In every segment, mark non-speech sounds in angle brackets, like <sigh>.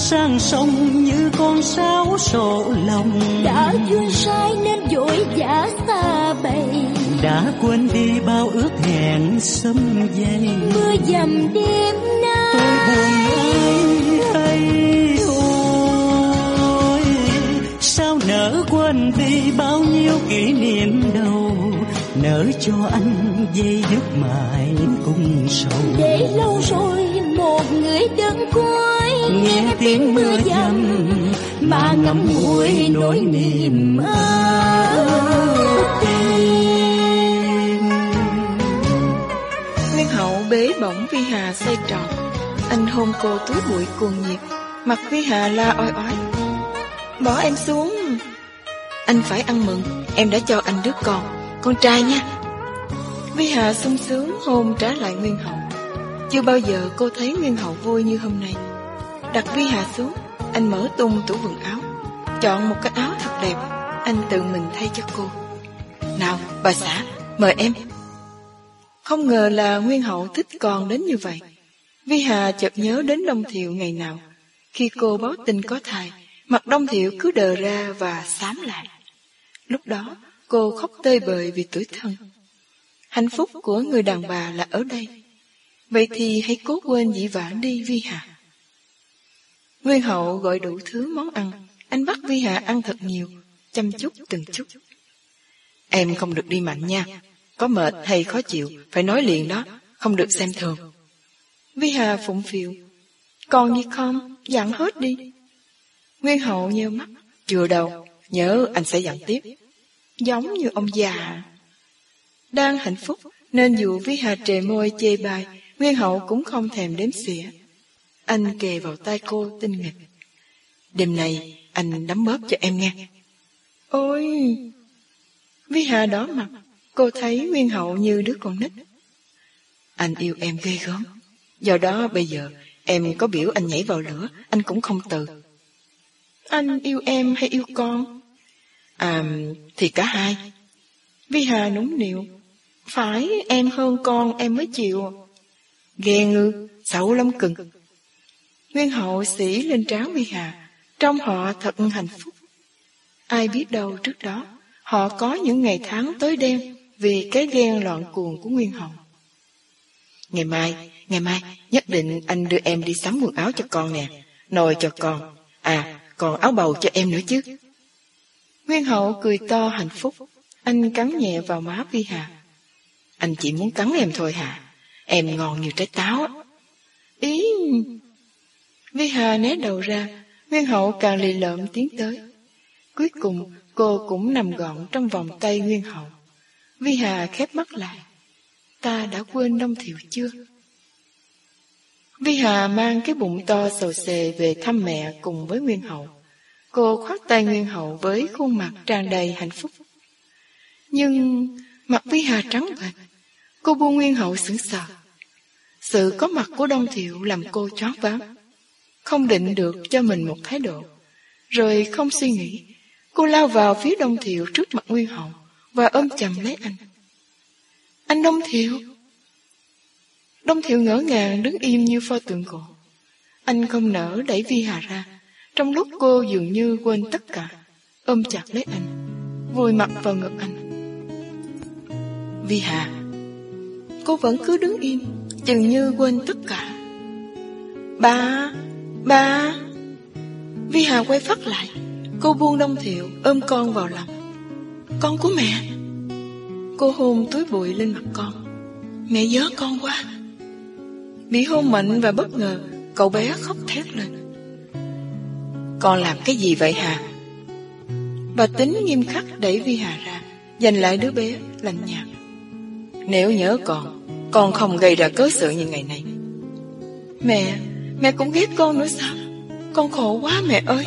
sang sông như con sáo sổ lòng. Đã duyên sai nên vội vã xa bầy. Đã quên đi bao ước hẹn sớm dây. Mưa dầm đêm tôi buồn ai hay ôi sao nỡ quên đi bao nhiêu kỷ niệm đầu? Nỡ cho anh dây dứt mãi cùng sầu. Để lâu rồi một người đơn côi nghe tiếng mưa dầm, mà ngậm ngùi nỗi niềm ơ Nguyên hậu bế bổng Vi Hà xây tròn Anh hôn cô túi bụi cuồng nhiệt. Mặt Vi Hà la oi oái, Bỏ em xuống, Anh phải ăn mừng, Em đã cho anh đứa con Con trai nha. Vi Hà sung sướng hôn trả lại Nguyên hậu. Chưa bao giờ cô thấy Nguyên hậu vui như hôm nay. Đặt Vi Hà xuống, Anh mở tung tủ quần áo, Chọn một cái áo thật đẹp, Anh tự mình thay cho cô. Nào, bà xã, mời em. Không ngờ là Nguyên hậu thích con đến như vậy. Vi Hà chợt nhớ đến Đông Thiệu ngày nào, Khi cô báo tin có thai, Mặt Đông Thiệu cứ đờ ra và xám lại. Lúc đó, cô khóc tơi bời vì tuổi thân. Hạnh phúc của người đàn bà là ở đây. Vậy thì hãy cố quên dĩ vãng đi, Vi Hà. Nguyên hậu gọi đủ thứ món ăn. Anh bắt Vi Hà ăn thật nhiều, Chăm chút từng chút. Em không được đi mạnh nha. Có mệt hay khó chịu, Phải nói liền đó. Không được xem thường. Vi Hà phụng phiệu Còn gì không? Dặn hết đi. Nguyên hậu nheo mắt. Chưa đâu. Nhớ anh sẽ dặn tiếp. Giống như ông già. Đang hạnh phúc, Nên dù Vi Hà trề môi chê bai Nguyên hậu cũng không thèm đếm xỉa. Anh kề vào tay cô tinh nghịch. Đêm nay anh đấm bóp cho em nghe. Ôi Vi Hà đỏ mặt Cô thấy Nguyên hậu như đứa con nít. Anh yêu em ghê gớm. Do đó bây giờ Em có biểu anh nhảy vào lửa Anh cũng không từ. Anh yêu em hay yêu con? À thì cả hai. Vi Hà núng nịu Phải em hơn con em mới chịu. Ghen ngư Xấu lắm cưng Nguyên hậu sĩ lên tráo Vi Hà, Trong họ thật hạnh phúc. Ai biết đâu trước đó, Họ có những ngày tháng tối đêm Vì cái ghen loạn cuồng của Nguyên hậu. Ngày mai Ngày mai, nhất định anh đưa em đi sắm quần áo cho con nè, Nồi cho con. À còn áo bầu cho em nữa chứ. Nguyên hậu cười to hạnh phúc, Anh cắn nhẹ vào má Vi Hà. Anh chỉ muốn cắn em thôi hả? Em ngon như trái táo Ý Vi Hà né đầu ra, Nguyên hậu càng lì lợm tiến tới. Cuối cùng, cô cũng nằm gọn trong vòng tay Nguyên hậu. Vi Hà khép mắt lại. Ta đã quên Đông Thiệu chưa? Vi Hà mang cái bụng to sầu xề về thăm mẹ cùng với Nguyên hậu. Cô khoác tay Nguyên hậu với khuôn mặt tràn đầy hạnh phúc. Nhưng mặt Vi Hà trắng bệch, Cô buông Nguyên hậu sững sờ. Sự có mặt của Đông Thiệu làm cô choáng váng. Không định được cho mình một thái độ. Rồi không suy nghĩ, Cô lao vào phía Đông Thiệu trước mặt Nguyên hậu Và ôm chầm lấy anh. Anh Đông Thiệu? Đông Thiệu ngỡ ngàng đứng im như pho tượng cổ. Anh không nỡ đẩy Vi Hà ra. Trong lúc cô dường như quên tất cả, Ôm chặt lấy anh, Vùi mặt vào ngực anh. Vi Hà, Cô vẫn cứ đứng im Chừng như quên tất cả. Ba Ba, Vi Hà quay phát lại. Cô buông đông thiệu, ôm con vào lòng. Con của mẹ. Cô hôn túi bụi lên mặt con. Mẹ nhớ con quá. Bị hôn mạnh và bất ngờ, Cậu bé khóc thét lên. Con làm cái gì vậy Hà? Bà tính nghiêm khắc đẩy Vi Hà ra, Giành lại đứa bé lành nhạt. Nếu nhớ con Con không gây ra cớ sự như ngày nay. Mẹ Mẹ cũng ghét con nữa sao? Con khổ quá mẹ ơi.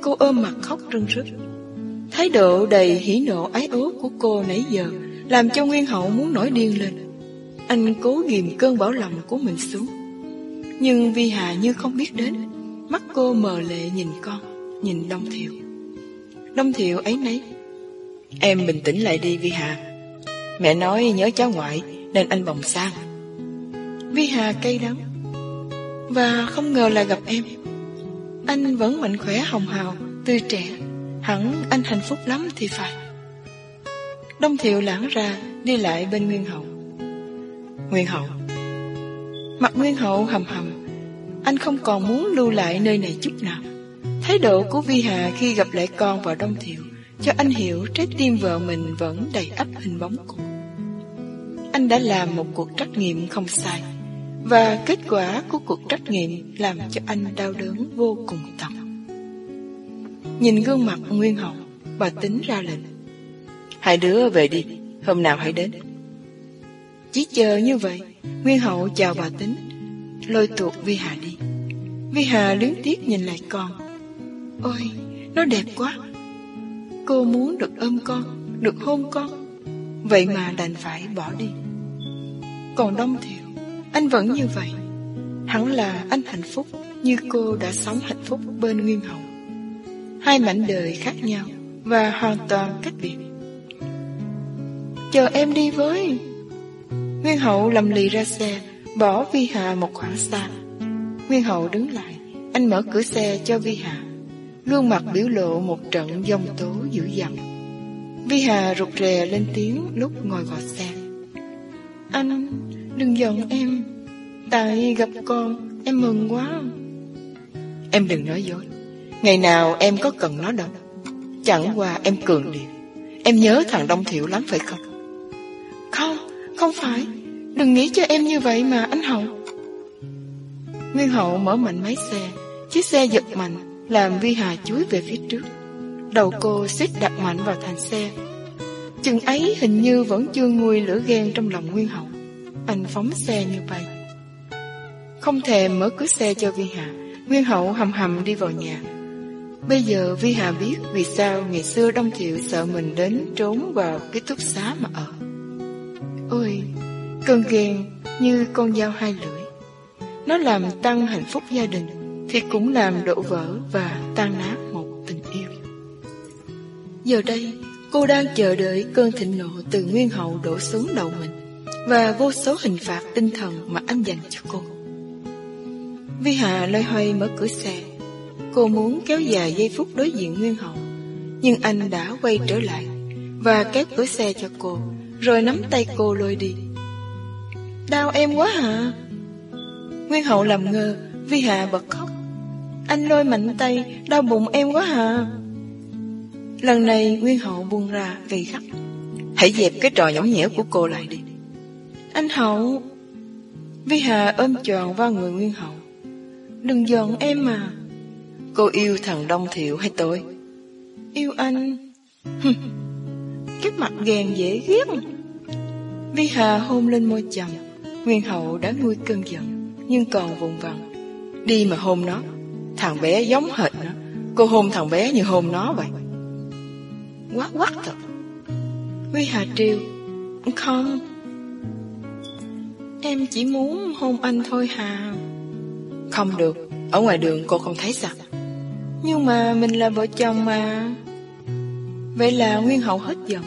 Cô ôm mặt khóc rưng rức. Thái độ đầy hỉ nộ ái ố của cô nãy giờ Làm cho Nguyên Hậu muốn nổi điên lên. Anh cố ghìm cơn bão lòng của mình xuống. Nhưng Vi Hà như không biết đến, Mắt cô mờ lệ nhìn con, Nhìn Đông Thiệu. Đông Thiệu ấy nấy, Em bình tĩnh lại đi, Vi Hà. Mẹ nói nhớ cháu ngoại Nên anh bồng sang. Vi Hà cay đắng. Và không ngờ là gặp em. Anh vẫn mạnh khỏe hồng hào, Tươi trẻ. Hẳn anh hạnh phúc lắm thì phải. Đông Thiệu lãng ra, Đi lại bên Nguyên Hậu. Nguyên Hậu. Mặt Nguyên Hậu hầm hầm. Anh không còn muốn lưu lại nơi này chút nào. Thái độ của Vi Hà khi gặp lại con và Đông Thiệu Cho anh hiểu trái tim vợ mình vẫn đầy ắp hình bóng cũ. Anh đã làm một cuộc trắc nghiệm không sai. Và kết quả của cuộc trắc nghiệm làm cho anh đau đớn vô cùng tận Nhìn gương mặt Nguyên Hậu Bà tính ra lệnh. Hai đứa về đi Hôm nào hãy đến. Chỉ chờ như vậy Nguyên Hậu chào bà tính. Lôi tuột Vi Hà đi. Vi Hà luyến tiếc nhìn lại con. Ôi nó đẹp quá. Cô muốn được ôm con Được hôn con. Vậy mà đành phải bỏ đi. Còn Đông Thiệu anh vẫn như vậy. Hẳn là anh hạnh phúc Như cô đã sống hạnh phúc bên Nguyên Hậu. Hai mảnh đời khác nhau Và hoàn toàn cách biệt. Chờ em đi với. Nguyên Hậu lầm lì ra xe, Bỏ Vi Hà một khoảng xa. Nguyên Hậu đứng lại, Anh mở cửa xe cho Vi Hà. Gương mặt biểu lộ một trận dông tố dữ dằn. Vi Hà rụt rè lên tiếng lúc ngồi vào xe. Anh đừng giận em. Tại gặp con em mừng quá. Em đừng nói dối. Ngày nào em có cần nó đâu. Chẳng qua em cường điệu. Em nhớ thằng Đông Thiệu lắm phải không? Không, không phải. Đừng nghĩ cho em như vậy mà anh Hậu. Nguyên Hậu mở mạnh máy xe. Chiếc xe giật mạnh Làm Vi Hà chuối về phía trước. Đầu cô xích đặt mạnh vào thành xe. Chừng ấy hình như vẫn chưa nguôi lửa ghen trong lòng Nguyên Hậu anh phóng xe như bay Không thèm mở cửa xe cho Vi Hà Nguyên Hậu hầm hầm đi vào nhà Bây giờ Vi Hà biết vì sao ngày xưa Đông Thiệu sợ mình đến trốn vào cái túc xá mà ở. Ôi, cơn ghen như con dao hai lưỡi. Nó làm tăng hạnh phúc gia đình, thì cũng làm đổ vỡ và tan nát một tình yêu. Giờ đây, cô đang chờ đợi cơn thịnh nộ từ Nguyên Hậu đổ xuống đầu mình và vô số hình phạt tinh thần mà anh dành cho cô. Vi Hà loay hoay mở cửa xe. Cô muốn kéo dài giây phút đối diện Nguyên Hậu, Nhưng anh đã quay trở lại Và kéo cửa xe cho cô, Rồi nắm tay cô lôi đi. Đau em quá hả? Nguyên Hậu làm ngơ, Vi Hà bật khóc. Anh lôi mạnh tay, Đau bụng em quá hả? Lần này, Nguyên Hậu buông ra, gầy gắt. Hãy dẹp cái trò nhõng nhẽo của cô lại đi. Anh Hậu. Vi Hà ôm tròn vào người Nguyên Hậu. Đừng giận em mà. Cô yêu thằng Đông Thiệu hay tôi? Yêu anh. Cái mặt ghen dễ ghét. Vi Hà hôn lên môi chồng Nguyên Hậu đã nguôi cơn giận Nhưng còn vùng vằng Đi mà hôn nó. Thằng bé giống hệt nó. Cô hôn thằng bé như hôn nó vậy. Quát quát thật. Vi Hà trêu. Không Em chỉ muốn hôn anh thôi Hà. Không được Ở ngoài đường cô không thấy sao? Nhưng mà mình là vợ chồng mà. Vậy là Nguyên Hậu hết giận.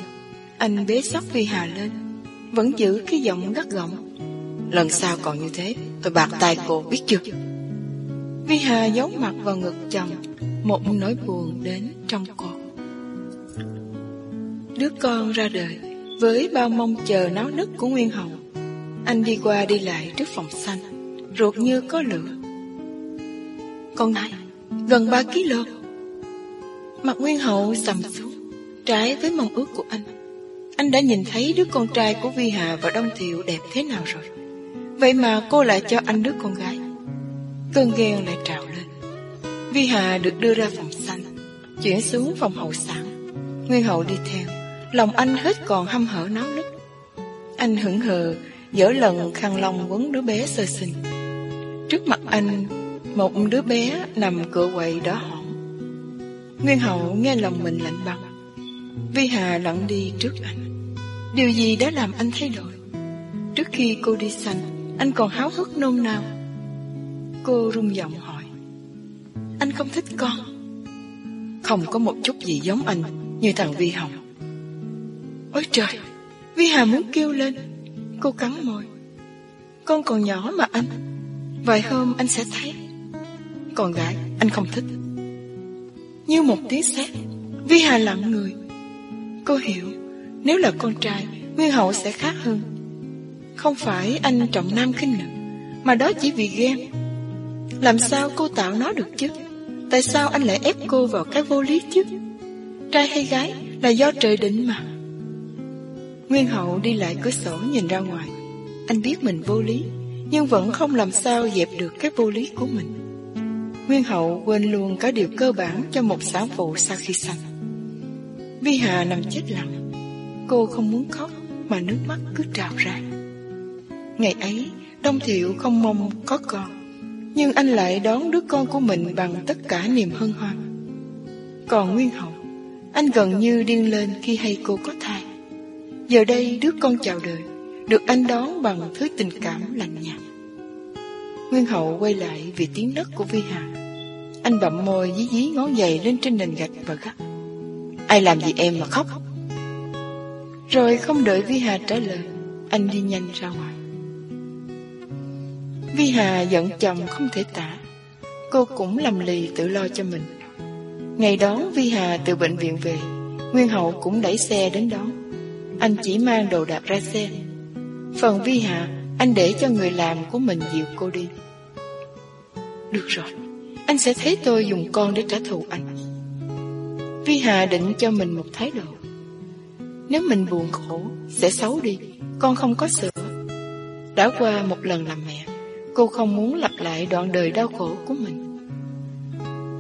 Anh bế sóc Vi Hà lên Vẫn giữ cái giọng gắt gỏng. Lần sau còn như thế Tôi bạc tay cô biết chưa? Vi Hà giấu mặt vào ngực chồng Một nỗi buồn đến trong cô Đứa con ra đời Với bao mong chờ náo nức của Nguyên Hậu anh đi qua đi lại trước phòng xanh Ruột như có lửa Con này gần 3 kg. Mặt Nguyên Hậu sầm xuống, trái với mong ước của anh. Anh đã nhìn thấy đứa con trai của Vi Hà và Đông Thiệu đẹp thế nào rồi. Vậy mà cô lại cho anh đứa con gái. Cơn ghen lại trào lên. Vi Hà được đưa ra phòng xanh, chuyển xuống phòng hậu sản. Nguyên Hậu đi theo, lòng anh hết còn hâm hở náo nức. Anh hững hờ, dở lần khăn lông quấn đứa bé sơ sinh. Trước mặt anh, một đứa bé nằm cửa quậy đó hỏng. Nguyên hậu nghe lòng mình lạnh băng. Vi Hà lặng đi trước anh. Điều gì đã làm anh thay đổi? Trước khi cô đi sanh, Anh còn háo hức nôn nao. Cô rung giọng hỏi, Anh không thích con? Không có một chút gì giống anh, Như thằng Vi Hồng. Ôi trời, Vi Hà muốn kêu lên. Cô cắn môi Con còn nhỏ mà anh. Vài hôm anh sẽ thấy. Còn gái, anh không thích. Như một tiếng sét Vi Hà lặng người. Cô hiểu, Nếu là con trai, Nguyên hậu sẽ khác hơn. Không phải anh trọng nam khinh nữ, Mà đó chỉ vì ghen. Làm sao cô tạo nó được chứ? Tại sao anh lại ép cô vào cái vô lý chứ? Trai hay gái Là do trời định mà. Nguyên hậu đi lại cửa sổ nhìn ra ngoài. Anh biết mình vô lý, Nhưng vẫn không làm sao dẹp được cái vô lý của mình. Nguyên hậu quên luôn cả điều cơ bản Cho một sản phụ sau khi sanh Vi Hà nằm chết lặng. Cô không muốn khóc, Mà nước mắt cứ trào ra. Ngày ấy, Đông Thiệu không mong có con, Nhưng anh lại đón đứa con của mình Bằng tất cả niềm hân hoan. Còn Nguyên Hậu, Anh gần như điên lên khi hay cô có thai. Giờ đây đứa con chào đời, Được anh đón bằng thứ tình cảm lạnh nhạt. Nguyên Hậu quay lại vì tiếng nấc của Vi Hà. Anh bậm môi dí dí ngón giày lên trên nền gạch và gắt. Ai làm gì em mà khóc? Rồi không đợi Vi Hà trả lời, Anh đi nhanh ra ngoài. Vi Hà giận chồng không thể tả. Cô cũng lầm lì tự lo cho mình. Ngày đón Vi Hà từ bệnh viện về, Nguyên Hậu cũng đẩy xe đến đón. Anh chỉ mang đồ đạc ra xe Phần Vi Hà Anh để cho người làm của mình dịu cô đi. Được rồi, Anh sẽ thấy tôi dùng con để trả thù anh. Vi Hà định cho mình một thái độ. Nếu mình buồn khổ, Sẽ xấu đi, Con không có sữa Đã qua một lần làm mẹ, Cô không muốn lặp lại đoạn đời đau khổ của mình.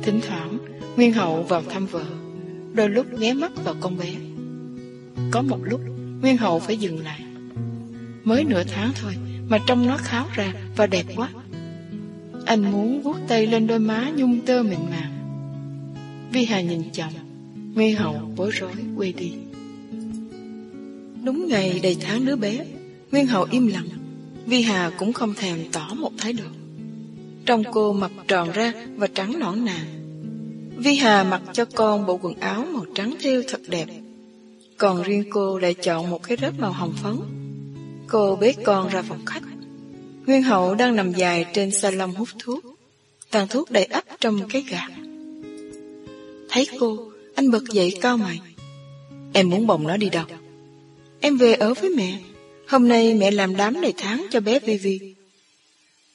Thỉnh thoảng, Nguyên Hậu vào thăm vợ, Đôi lúc ghé mắt vào con bé. Có một lúc, Nguyên Hậu phải dừng lại. Mới nửa tháng thôi Mà trông nó kháo ra và đẹp quá. Anh muốn vuốt tay lên đôi má nhung tơ mịn màng. Vi Hà nhìn chồng, Nguyên Hậu bối rối quay đi. Đúng ngày đầy tháng đứa bé, Nguyên Hậu im lặng. Vi Hà cũng không thèm tỏ một thái độ. Trong cô mập tròn ra và trắng nõn nà Vi Hà mặc cho con bộ quần áo màu trắng thêu thật đẹp còn riêng cô lại chọn một cái rớp màu hồng phấn. Cô bế con ra phòng khách. Nguyên Hậu đang nằm dài trên salon hút thuốc. Tàn thuốc đầy ắp trong cái gạt Thấy cô, Anh bật dậy cao mày. Em muốn bồng nó đi đâu? Em về ở với mẹ. Hôm nay mẹ làm đám đầy tháng cho bé Vivi.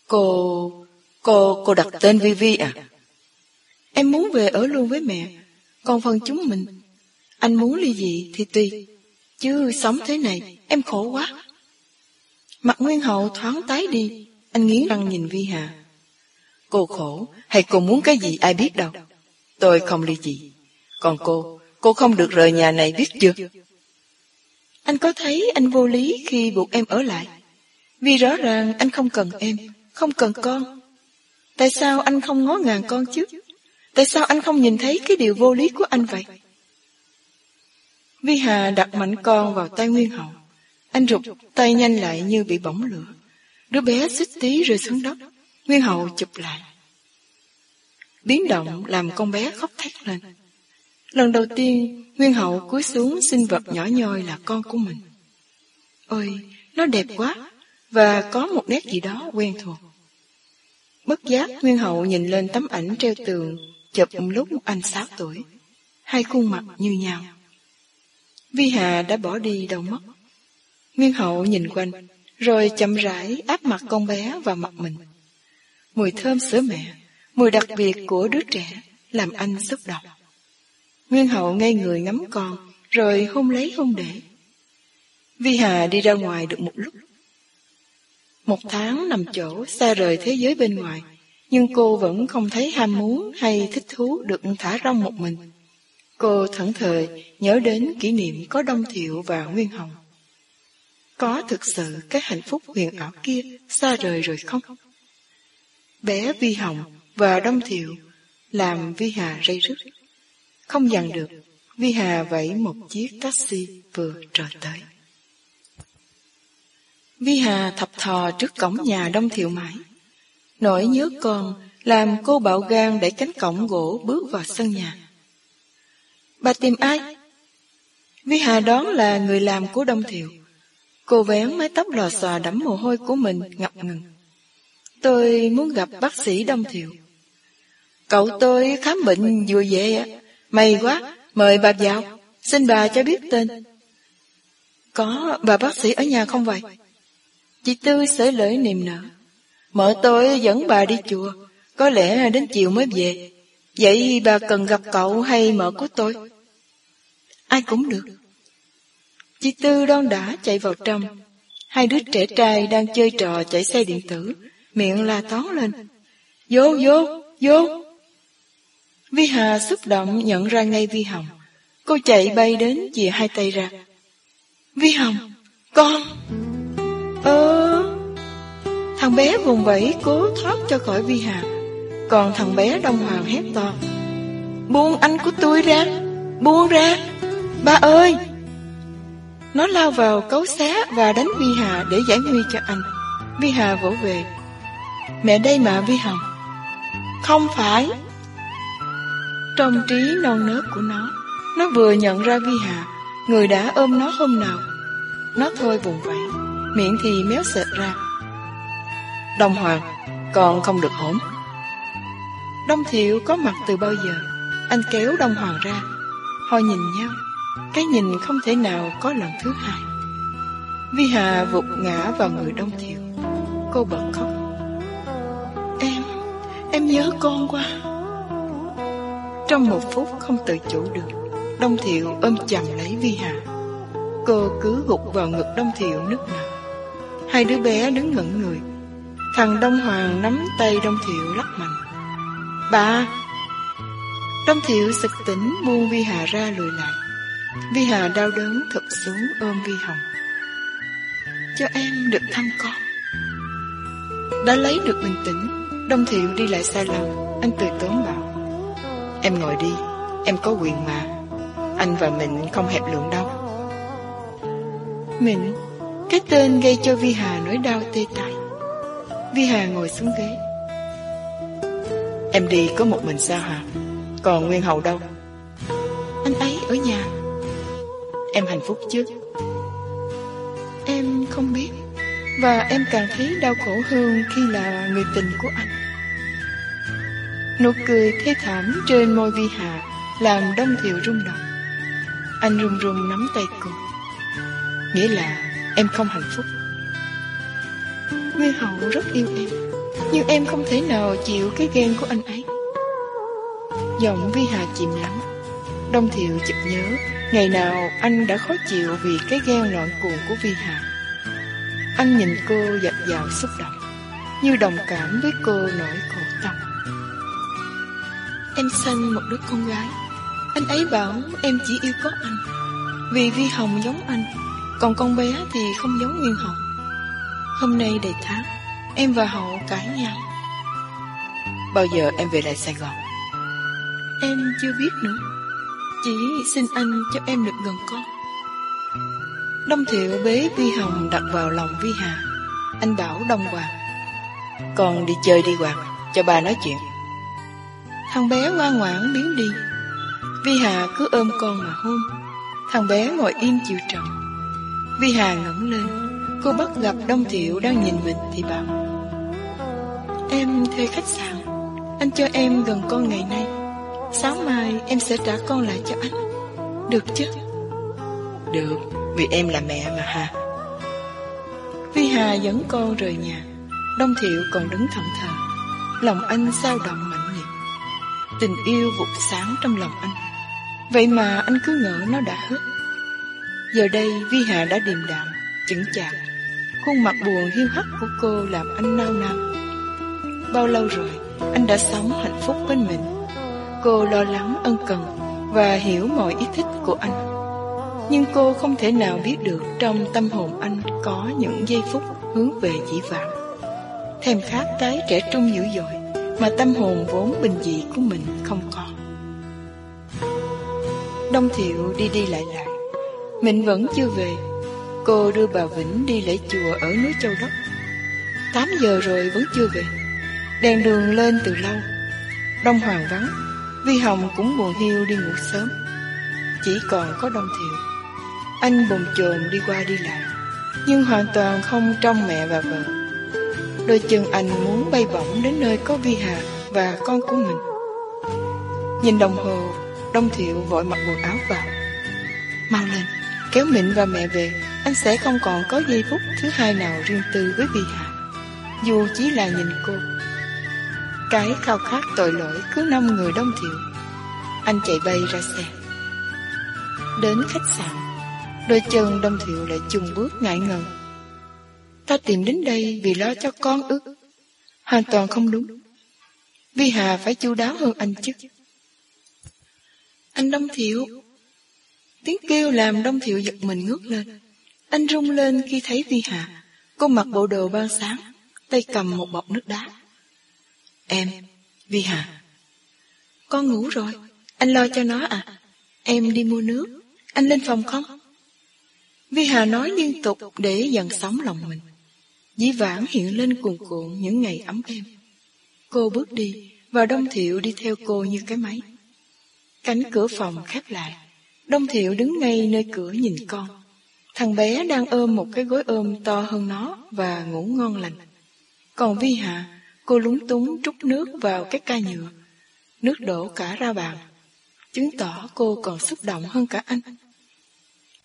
Cô... Cô... Cô đặt tên Vivi à? Em muốn về ở luôn với mẹ, Còn phần chúng mình. Anh muốn ly dị thì tùy, Chứ sống thế này em khổ quá. Mặt Nguyên Hậu thoáng tái đi, Anh nghiến răng nhìn Vi Hà. Cô khổ, hay cô muốn cái gì ai biết đâu. Tôi không ly dị. Còn cô Cô không được rời nhà này biết chưa? Anh có thấy anh vô lý khi buộc em ở lại? Vì rõ ràng anh không cần em, Không cần con. Tại sao anh không ngó ngàng con chứ? Tại sao anh không nhìn thấy cái điều vô lý của anh vậy? Vi Hà đặt mạnh con vào tay Nguyên Hậu. Anh rụt tay nhanh lại như bị bỏng lửa. Đứa bé xích tí rơi xuống đất. Nguyên Hậu chụp lại. Biến động làm con bé khóc thét lên. Lần đầu tiên Nguyên Hậu cúi xuống sinh vật nhỏ nhoi là con của mình. Ôi, nó đẹp quá Và có một nét gì đó quen thuộc. Bất giác Nguyên Hậu nhìn lên tấm ảnh treo tường Chụp lúc anh 6 tuổi. Hai khuôn mặt như nhau. Vi Hà đã bỏ đi đâu mất. Nguyên Hậu nhìn quanh, Rồi chậm rãi áp mặt con bé vào mặt mình. Mùi thơm sữa mẹ, Mùi đặc biệt của đứa trẻ, Làm anh xúc động. Nguyên Hậu ngay người ngắm con, Rồi hôn lấy hôn để. Vi Hà đi ra ngoài được một lúc. Một tháng nằm chỗ xa rời thế giới bên ngoài, Nhưng cô vẫn không thấy ham muốn hay thích thú được thả rong một mình. Cô thẫn thờ nhớ đến kỷ niệm có Đông Thiệu và Nguyên Hồng Có thực sự cái hạnh phúc huyền ảo kia xa rời rồi không? Bé Vi Hồng và Đông Thiệu làm Vi Hà rây rứt không dằn được, Vi Hà vẫy một chiếc taxi vừa trở tới. Vi Hà thập thò trước cổng nhà Đông Thiệu mãi. Nỗi nhớ con làm cô bạo gan để cánh cổng gỗ bước vào sân nhà. Bà tìm ai? Vi Hà đoán là người làm của Đông Thiệu. Cô vén mái tóc lò xòa đẫm mồ hôi của mình ngập ngừng. Tôi muốn gặp bác sĩ Đông Thiệu. Cậu tôi khám bệnh vừa về á. May quá, mời bà vào. Xin bà cho biết tên. Có bà bác sĩ ở nhà không vậy? Chị Tư sẽ lễ niềm nở. Mợ tôi dẫn bà đi chùa, có lẽ đến chiều mới về. Vậy bà cần gặp cậu hay mợ của tôi? Ai cũng được. Chị Tư đon đã chạy vào trong. Hai đứa trẻ trai đang chơi trò chạy xe điện tử, miệng la tón lên. Vô, vô, vô. Vi Hà xúc động nhận ra ngay Vi Hồng. Cô chạy bay đến chìa hai tay ra. Vi Hồng, con. Ơ... Thằng bé vùng vẫy cố thoát cho khỏi Vi Hà. Còn thằng bé Đông Hoàng hét to. Buông anh của tôi ra, buông ra. Ba ơi! Nó lao vào cấu xé và đánh Vi Hà để giải nguy cho anh. Vi Hà vỗ về. Mẹ đây mà Vi Hồng. Không phải. Trong trí non nớt của nó, nó vừa nhận ra Vi Hà, người đã ôm nó hôm nào. Nó thôi vùng vẫy, miệng thì méo sệt ra. Đông Hoàng, còn không được hổn. Đông Thiệu có mặt từ bao giờ, anh kéo Đông Hoàng ra. Họ nhìn nhau, cái nhìn không thể nào có lần thứ hai. Vi Hà vụt ngã vào người Đông Thiệu. Cô bật khóc. Em, em nhớ con quá. Trong một phút không tự chủ được, Đông Thiệu ôm chầm lấy Vi Hà. Cô cứ gục vào ngực Đông Thiệu nước nở. Hai đứa bé đứng ngẩn người. Thằng Đông Hoàng nắm tay Đông Thiệu lắc mạnh. Bà! Đông Thiệu sực tỉnh buông Vi Hà ra lùi lại. Vi Hà đau đớn thật xuống ôm Vi Hồng. Cho em được thăm con. Đã lấy được bình tĩnh, Đông Thiệu đi lại sai lầm. Anh từ tốn bảo. Em ngồi đi, em có quyền mà. Anh và mình không hẹp lượng đâu. Mình, cái tên gây cho Vi Hà nỗi đau tê tay. Vi Hà ngồi xuống ghế. Em đi có một mình sao hả? Còn Nguyên Hậu đâu? Anh ấy ở nhà. Em hạnh phúc chứ? Em không biết. Và em càng thấy đau khổ hơn khi là người tình của anh. Nụ cười thê thảm trên môi Vi Hà làm Đông Thiệu rung động. Anh run run nắm tay cô. Nghĩa là em không hạnh phúc. Nguyên Hậu rất yêu em, nhưng em không thể nào chịu cái ghen của anh ấy. Giọng Vi Hà chìm lắm. Đông Thiệu chợt nhớ Ngày nào anh đã khó chịu vì cái ghen loạn cuồng của Vi Hà. Anh nhìn cô dập dào xúc động Như đồng cảm với cô nỗi khổ tâm. Em sinh một đứa con gái. Anh ấy bảo em chỉ yêu có anh. Vì Vi Hồng giống anh Còn con bé thì không giống Nguyên Hồng. Hôm nay đầy tháng Em và Hậu cãi nhau. Bao giờ em về lại Sài Gòn? Em chưa biết nữa chỉ xin anh cho em được gần con. Đông Thiệu bế Vi Hồng đặt vào lòng Vi Hà. Anh bảo Đông Hoàng Con đi chơi đi Hoàng, Cho bà nói chuyện. Thằng bé ngoan ngoãn biến đi. Vi Hà cứ ôm con mà hôn. Thằng bé ngồi im chịu trọng Vi Hà ngẩng lên. Cô bắt gặp Đông Thiệu đang nhìn mình thì bảo, Em thuê khách sạn. Anh cho em gần con ngày nay. Sáng mai em sẽ trả con lại cho anh. Được chứ? Được Vì em là mẹ mà ha. Vi Hà dẫn con rời nhà. Đông Thiệu còn đứng thầm thờ Lòng anh sao động mạnh liệt Tình yêu vụt sáng trong lòng anh. Vậy mà anh cứ ngỡ nó đã hết. Giờ đây Vi Hà đã điềm đạm Chững chạc. Khuôn mặt buồn hiu hắt của cô làm anh nao nao. Bao lâu rồi Anh đã sống hạnh phúc bên mình Cô lo lắng, ân cần và hiểu mọi ý thích của anh. Nhưng cô không thể nào biết được trong tâm hồn anh có những giây phút hướng về dĩ vãng. Thèm khát cái trẻ trung dữ dội mà tâm hồn vốn bình dị của mình không có. Đông Thiệu đi đi lại lại. Mình vẫn chưa về. Cô đưa bà Vĩnh đi lễ chùa ở núi Châu Đốc. 8 giờ rồi vẫn chưa về. Đèn đường lên từ lâu. Đông Hoàng vắng Vi Hồng cũng buồn hiu đi ngủ sớm Chỉ còn có Đông Thiệu Anh bồn chồn đi qua đi lại Nhưng hoàn toàn không trông mẹ và vợ Đôi chân anh muốn bay bổng đến nơi có Vi Hà và con của mình. Nhìn đồng hồ, Đông Thiệu vội mặc quần áo vào. Mau lên, kéo Mịn và mẹ về, anh sẽ không còn có giây phút thứ hai nào riêng tư với Vi Hà. Dù chỉ là nhìn cô. Cái khao khát tội lỗi cứ năm người Đông Thiệu. Anh chạy bay ra xe. Đến khách sạn, đôi chân Đông Thiệu lại chung bước ngại ngần. Ta tìm đến đây vì lo cho con ước Hoàn toàn không đúng. Vi Hà phải chu đáo hơn anh chứ. Anh Đông Thiệu. Tiếng kêu làm Đông Thiệu giật mình ngước lên. Anh rung lên khi thấy Vi Hà. Cô mặc bộ đồ ban sáng, tay cầm một bọc nước đá. Em, Vi Hà. Con ngủ rồi, anh lo cho nó à? Em đi mua nước, anh lên phòng không? Vi Hà nói liên tục để dần sóng lòng mình. Dĩ vãng hiện lên cuồn cuộn những ngày ấm êm. Cô bước đi, và Đông Thiệu đi theo cô như cái máy. Cánh cửa phòng khép lại. Đông Thiệu đứng ngay nơi cửa nhìn con. Thằng bé đang ôm một cái gối ôm to hơn nó và ngủ ngon lành. Còn Vi Hà cô lúng túng trút nước vào cái ca nhựa. Nước đổ cả ra bàn. Chứng tỏ cô còn xúc động hơn cả anh.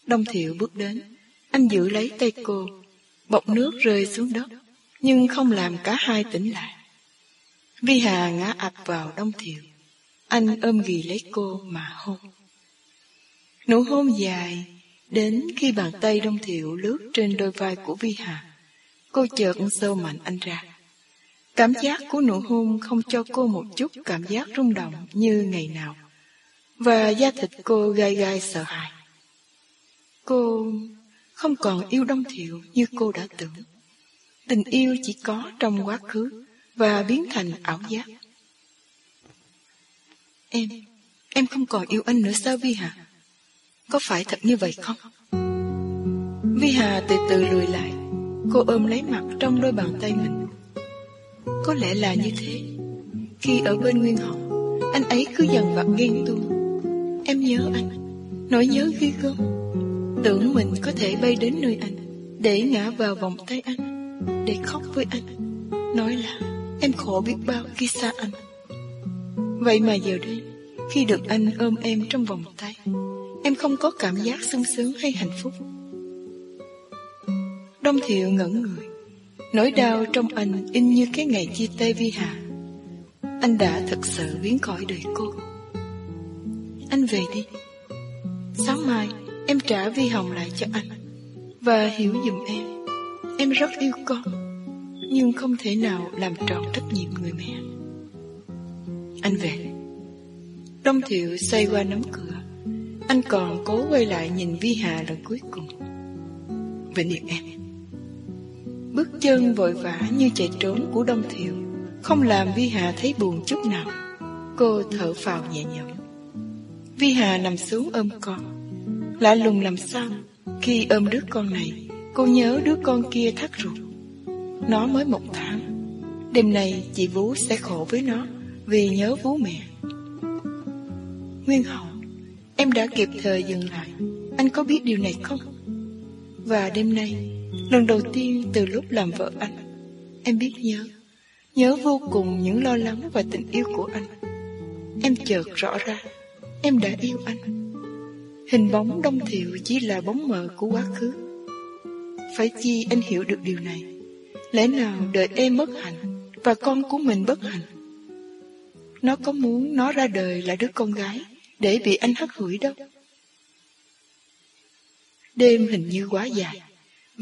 Đông Thiệu bước đến. Anh giữ lấy tay cô. Bọc nước rơi xuống đất. Nhưng không làm cả hai tỉnh lại. Vi Hà ngã ập vào Đông Thiệu. Anh ôm ghì lấy cô mà hôn. Nụ hôn dài, đến khi bàn tay Đông Thiệu lướt trên đôi vai của Vi Hà. Cô chợt sâu mạnh anh ra. Cảm giác của nụ hôn không cho cô một chút cảm giác rung động như ngày nào. Và da thịt cô gai gai sợ hãi. Cô không còn yêu Đông Thiệu như cô đã tưởng. Tình yêu chỉ có trong quá khứ và biến thành ảo giác. Em, em không còn yêu anh nữa sao Vi Hà? Có phải thật như vậy không? Vi Hà từ từ lùi lại, cô ôm lấy mặt trong đôi bàn tay mình. Có lẽ là như thế. Khi ở bên Nguyên Hồng, anh ấy cứ dần vặt ghen tuông. Em nhớ anh, nỗi nhớ ghi gớm. Tưởng mình có thể bay đến nơi anh, để ngã vào vòng tay anh, để khóc với anh. Nói là Em khổ biết bao khi xa anh Vậy mà giờ đây Khi được anh ôm em trong vòng tay Em không có cảm giác sung sướng hay hạnh phúc Đông Thiệu ngẩn người Nỗi đau trong anh in như cái ngày chia tay Vi Hà Anh đã thật sự biến khỏi đời cô Anh về đi Sáng mai, em trả Vi Hồng lại cho anh Và hiểu dùm em Em rất yêu con, nhưng không thể nào làm tròn trách nhiệm người mẹ. Anh về. Đông Thiệu xoay qua nắm cửa. Anh còn cố quay lại nhìn Vi Hà lần cuối cùng. Vĩnh Yên em. Bước chân vội vã như chạy trốn của Đông Thiệu không làm Vi Hà thấy buồn chút nào. Cô thở phào nhẹ nhõm. Vi Hà nằm xuống ôm con. Lạ lùng làm sao khi ôm đứa con này, cô nhớ đứa con kia thắt ruột. Nó mới một tháng Đêm nay chị Vú sẽ khổ với nó Vì nhớ Vú mẹ Nguyên Hậu Em đã kịp thời dừng lại Anh có biết điều này không? Và đêm nay Lần đầu tiên từ lúc làm vợ anh, Em biết nhớ Nhớ vô cùng những lo lắng và tình yêu của anh. Em chợt rõ ra, Em đã yêu anh. Hình bóng đông thiệu chỉ là bóng mờ của quá khứ. Phải chi anh hiểu được điều này? Lẽ nào đời em bất hạnh Và con của mình bất hạnh? Nó có muốn nó ra đời là đứa con gái Để bị anh hắt hủi đâu? Đêm hình như quá dài.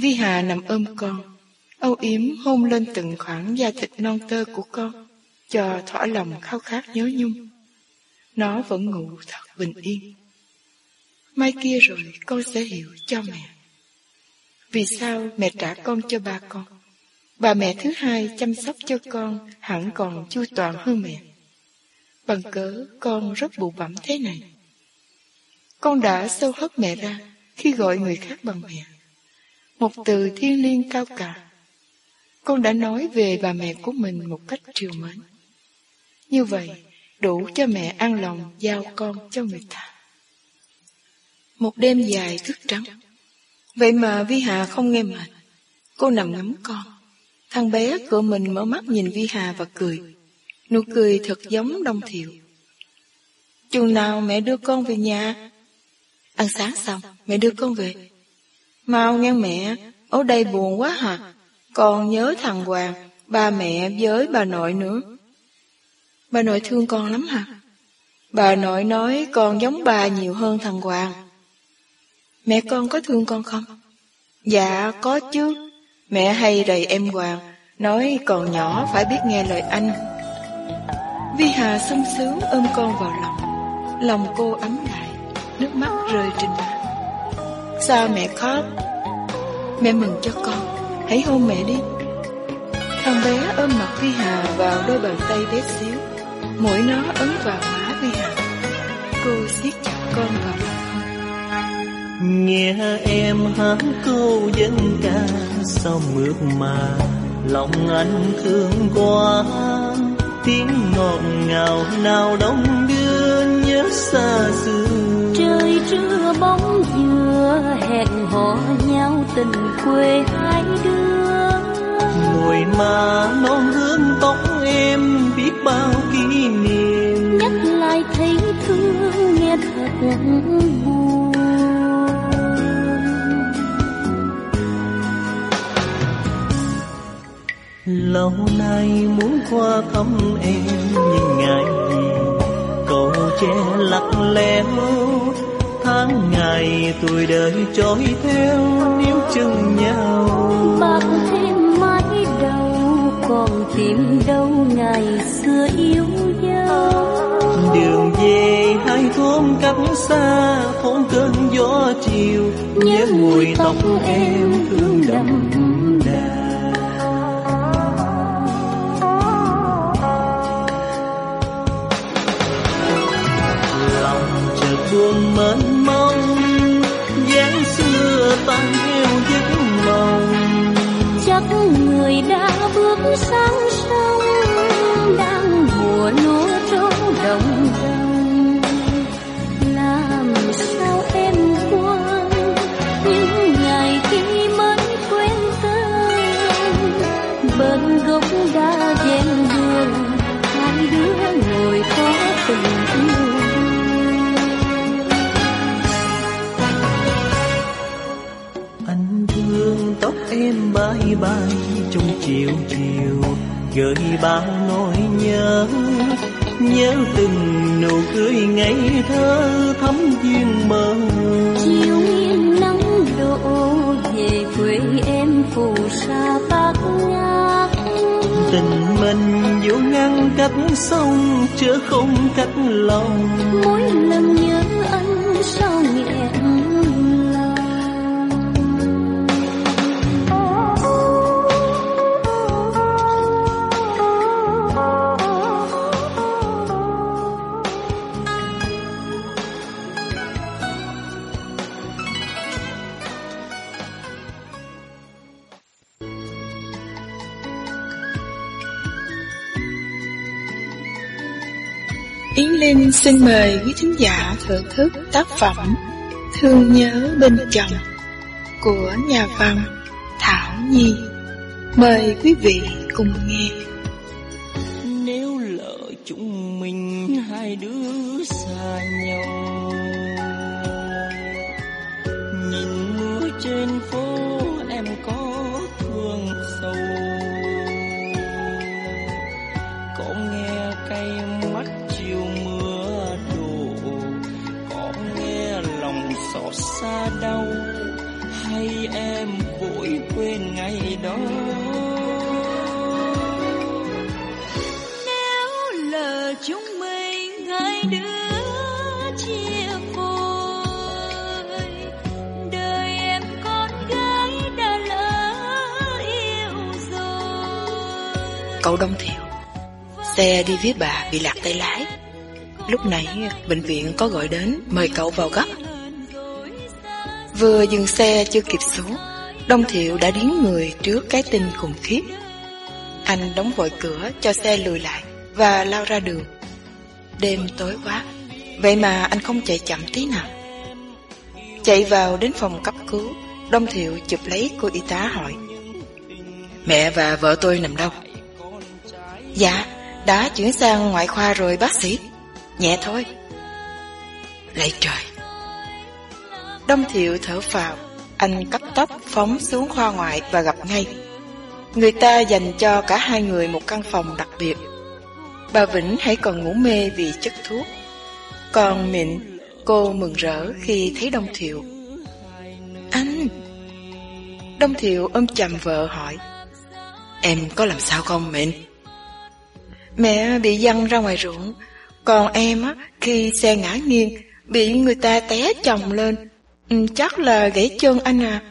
Vi Hà nằm ôm con Âu yếm hôn lên từng khoảng da thịt non tơ của con, Cho thỏa lòng khao khát nhớ nhung Nó vẫn ngủ thật bình yên Mai kia rồi con sẽ hiểu cho mẹ Vì sao mẹ trả con cho ba con Bà mẹ thứ hai chăm sóc cho con hẳn còn chu toàn hơn mẹ. Bằng cớ con rất bụ bẩm thế này. Con đã sâu hất mẹ ra khi gọi người khác bằng mẹ. Một từ thiên liêng cao cả. Con đã nói về bà mẹ của mình một cách triều mến. Như vậy, đủ cho mẹ an lòng giao con cho người ta. Một đêm dài thức trắng. Vậy mà Vi Hà không nghe mệt. Cô nằm ngắm con Thằng bé của mình mở mắt nhìn Vi Hà và cười. Nụ cười thật giống Đông Thiệu. Chừng nào mẹ đưa con về nhà? Ăn sáng xong, mẹ đưa con về. Mau nghe mẹ, ở đây buồn quá hả? Con nhớ thằng Hoàng, ba mẹ với bà nội nữa. Bà nội thương con lắm hả? Bà nội nói con giống bà nhiều hơn thằng Hoàng. Mẹ con có thương con không? Dạ, có chứ. Mẹ hay rầy em Hoàng, nói còn nhỏ phải biết nghe lời anh. Vi Hà sung sướng ôm con vào lòng, lòng cô ấm lại, nước mắt rơi trên má. Sao mẹ khóc? Mẹ mừng cho con, hãy hôn mẹ đi. Thằng bé ôm mặt Vi Hà vào đôi bàn tay bé xíu, mũi nó ấn vào má Vi Hà. Cô siết chặt con vào lòng. Nghe em hát câu dân ca sao mượt mà lòng anh thương quá tiếng ngọt ngào nào đông đưa xa xưa trời trưa bóng dừa hẹn hò nhau tình quê hai đứa. Mùi mà non hương tóc em biết bao kỷ niệm. Nhắc lại thấy thương nghe thật buồn. Lâu nay muốn qua thăm em nhưng cầu che lặng lẽo tháng ngày tuổi đời trôi theo níu chân nhau. Bạc thêm mái đầu còn tìm đâu ngày xưa yêu nhau. Đường về hai thôn cách xa thôn cơn gió chiều nhớ mùi tóc em hương đậm mênh mông, dáng xưa tan theo giấc mộng. Chắc người đã bước sang sông, đang mùa lúa chiều chiều gợi bao nỗi nhớ nhớ từng nụ cười ngây thơ thắm duyên mơ. Chiều nghiêng nắng đổ về quê em phù sa bát ngát tình mình dù ngăn cách sông chớ không cách lòng. Mỗi lần Linh xin mời quý thính giả thưởng thức tác phẩm Thương nhớ bên chồng của nhà văn Thảo Nhi. Mời quý vị cùng nghe. Đi với bà bị lạc tay lái. Lúc nãy bệnh viện có gọi đến mời cậu vào gấp. Vừa dừng xe chưa kịp xuống, Đông Thiệu đã điến người trước cái tin khủng khiếp. Anh đóng vội cửa cho xe lùi lại và lao ra đường. Đêm tối quá, vậy mà anh không chạy chậm tí nào. Chạy vào đến phòng cấp cứu, Đông Thiệu chụp lấy cô y tá hỏi. Mẹ và vợ tôi nằm đâu? Dạ, đã chuyển sang ngoại khoa rồi bác sĩ. Nhẹ thôi. Lạy trời. Đông Thiệu thở phào, anh cấp tốc phóng xuống khoa ngoại và gặp ngay. Người ta dành cho cả hai người một căn phòng đặc biệt. Bà Vĩnh hãy còn ngủ mê vì chất thuốc. Còn Mịn, cô mừng rỡ khi thấy Đông Thiệu. Anh! Đông Thiệu ôm chầm vợ hỏi. Em có làm sao không Mịn? Mẹ bị văng ra ngoài ruộng, còn em á, khi xe ngã nghiêng, bị người ta té chồng lên. Ừ, chắc là gãy chân anh à.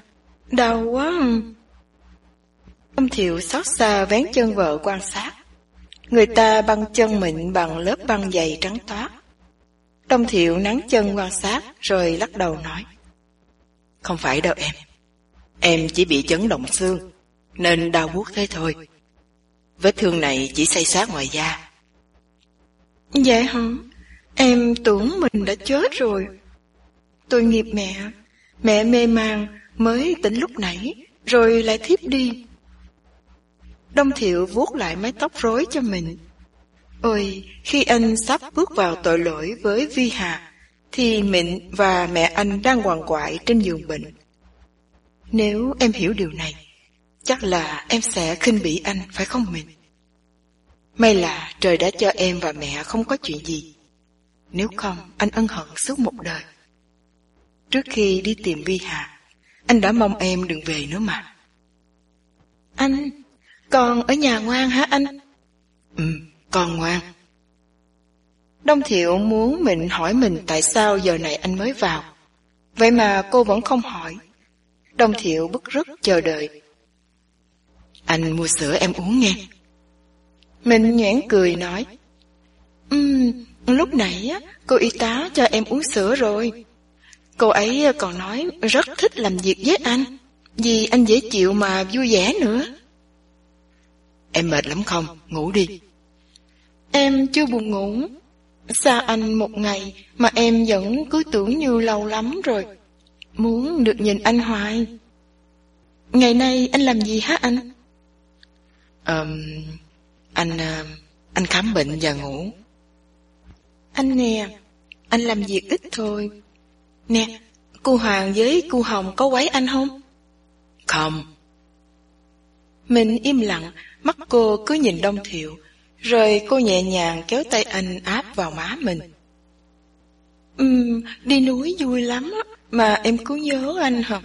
Đau quá. Ông Thiệu xót xa vén chân vợ quan sát. Người ta băng chân mịn bằng lớp băng dày trắng toát. Đông Thiệu nắng chân quan sát rồi lắc đầu nói. Không phải đâu em. Em chỉ bị chấn động xương, nên đau buốt thế thôi. Vết thương này chỉ xây xác ngoài da. Dạ hả? Em tưởng mình đã chết rồi. Tôi nghiệp mẹ. Mẹ mê man mới tỉnh lúc nãy, rồi lại thiếp đi. Đông Thiệu vuốt lại mái tóc rối cho mình. Ôi, khi anh sắp bước vào tội lỗi với Vi Hà, thì Mịn và mẹ anh đang hoàng quại trên giường bệnh. Nếu em hiểu điều này, chắc là em sẽ khinh bỉ anh, phải không Mịn? May là trời đã cho em và mẹ không có chuyện gì. Nếu không, anh ân hận suốt một đời. Trước khi đi tìm Vi Hà, anh đã mong em đừng về nữa mà. Anh, con ở nhà ngoan hả anh? Ừ, con ngoan. Đông Thiệu muốn mình hỏi mình tại sao giờ này anh mới vào. Vậy mà cô vẫn không hỏi. Đông Thiệu bức rứt chờ đợi. Anh mua sữa em uống nghe. Mình nhoẻn cười nói. Um, lúc nãy á, cô y tá cho em uống sữa rồi. Cô ấy còn nói rất thích làm việc với anh. Vì anh dễ chịu mà vui vẻ nữa. Em mệt lắm không? Ngủ đi. Em chưa buồn ngủ. Xa anh một ngày mà em vẫn cứ tưởng như lâu lắm rồi. Muốn được nhìn anh hoài. Ngày nay anh làm gì hả anh? Um, anh... Uh, anh khám bệnh và ngủ. Anh nè, anh làm việc ít thôi. Nè, cô Hoàng với cô Hồng có quấy anh không? Không. Mình im lặng, mắt cô cứ nhìn Đông Thiệu, rồi cô nhẹ nhàng kéo tay anh áp vào má mình. Ừm, đi núi vui lắm á, mà em cứ nhớ anh hả?